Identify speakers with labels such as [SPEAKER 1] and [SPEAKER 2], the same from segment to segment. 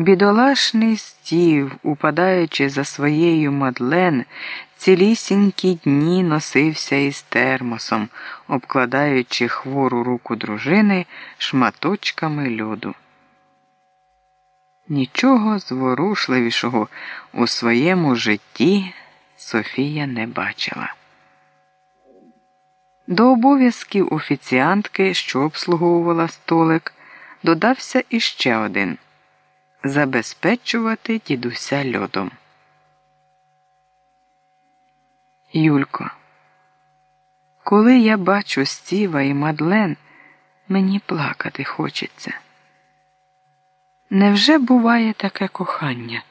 [SPEAKER 1] Бідолашний стів, упадаючи за своєю мадлен, цілісінькі дні носився із термосом, обкладаючи хвору руку дружини шматочками льоду. Нічого зворушливішого у своєму житті Софія не бачила. До обов'язків офіціантки, що обслуговувала столик, додався іще один забезпечувати дідуся льодом. Юлько, коли я бачу Стіва і Мадлен, мені плакати хочеться. Невже буває таке кохання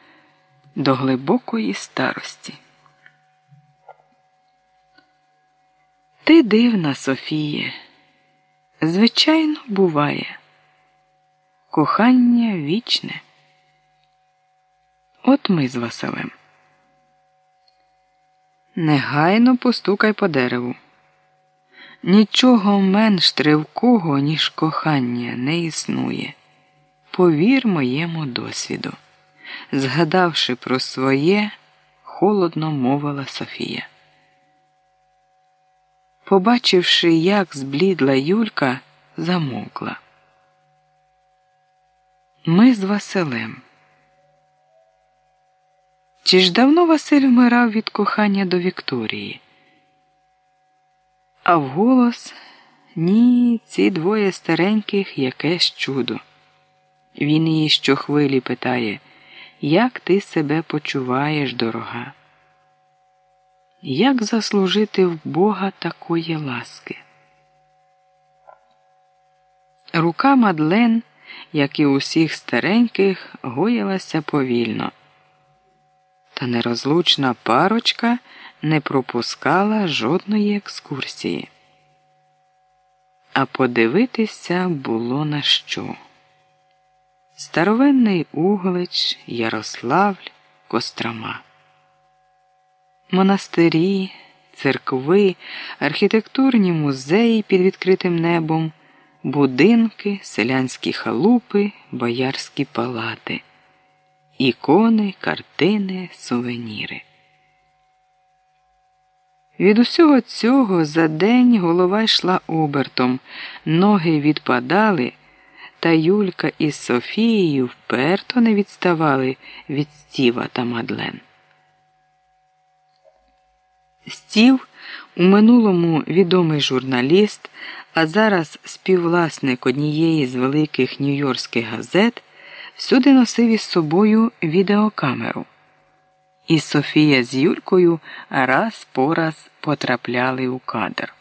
[SPEAKER 1] до глибокої старості? Ти дивна, Софіє. Звичайно, буває. Кохання вічне. От ми з Василем. Негайно постукай по дереву. Нічого менш тривкого, ніж кохання, не існує. Повір моєму досвіду. Згадавши про своє, холодно мовила Софія. Побачивши, як зблідла Юлька, замовкла. Ми з Василем. Чи ж давно Василь вмирав від кохання до Вікторії? А вголос ні, ці двоє стареньких якесь чудо. Він її щохвилі питає, як ти себе почуваєш, дорога? Як заслужити в Бога такої ласки? Рука Мадлен, як і усіх стареньких, гоїлася повільно, та нерозлучна парочка не пропускала жодної екскурсії. А подивитися було на що. Старовинний Углич, Ярославль, Кострома. Монастирі, церкви, архітектурні музеї під відкритим небом, будинки, селянські халупи, боярські палати, ікони, картини, сувеніри. Від усього цього за день голова йшла обертом, ноги відпадали, та Юлька із Софією вперто не відставали від Стіва та Мадлен. Стів у минулому відомий журналіст, а зараз співвласник однієї з великих нью-йоркських газет, всюди носив із собою відеокамеру. І Софія з Юлькою раз по раз потрапляли у кадр.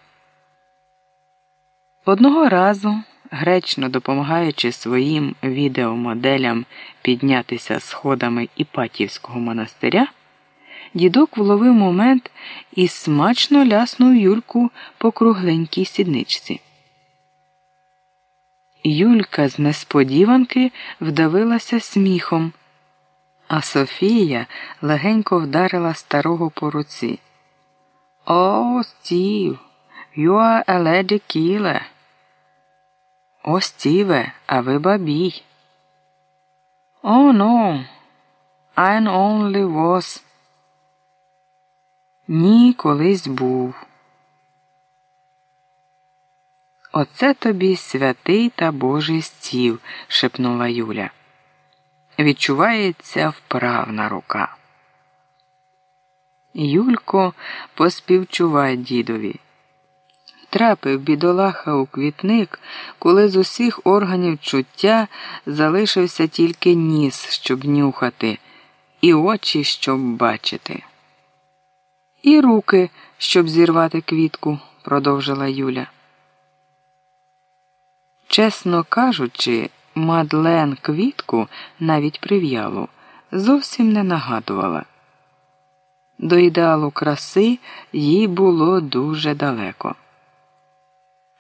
[SPEAKER 1] Одного разу, гречно допомагаючи своїм відеомоделям піднятися сходами Іпатівського монастиря, дідок вловив момент і смачно ляснув Юльку по кругленькій сідничці. Юлька з несподіванки вдавилася сміхом, а Софія легенько вдарила старого по руці. О, Стів, you are a lady killer. О, Стіве, а ви бабій. О, no, I only was. Ні, колись був. Оце тобі святий та Божий стів, шепнула Юля. Відчувається вправна рука. Юлько поспівчувай дідові. Трапив бідолаха у квітник, коли з усіх органів чуття залишився тільки ніс, щоб нюхати, і очі, щоб бачити. І руки, щоб зірвати квітку, продовжила Юля. Чесно кажучи, Мадлен квітку навіть прив'ялу зовсім не нагадувала. До ідеалу краси їй було дуже далеко.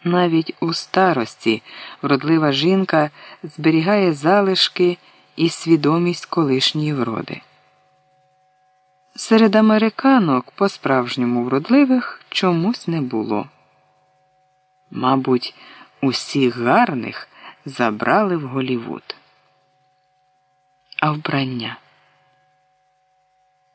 [SPEAKER 1] Навіть у старості вродлива жінка зберігає залишки і свідомість колишньої вроди. Серед американок по справжньому вродливих чомусь не було. Мабуть, усіх гарних забрали в Голівуд. а вбрання.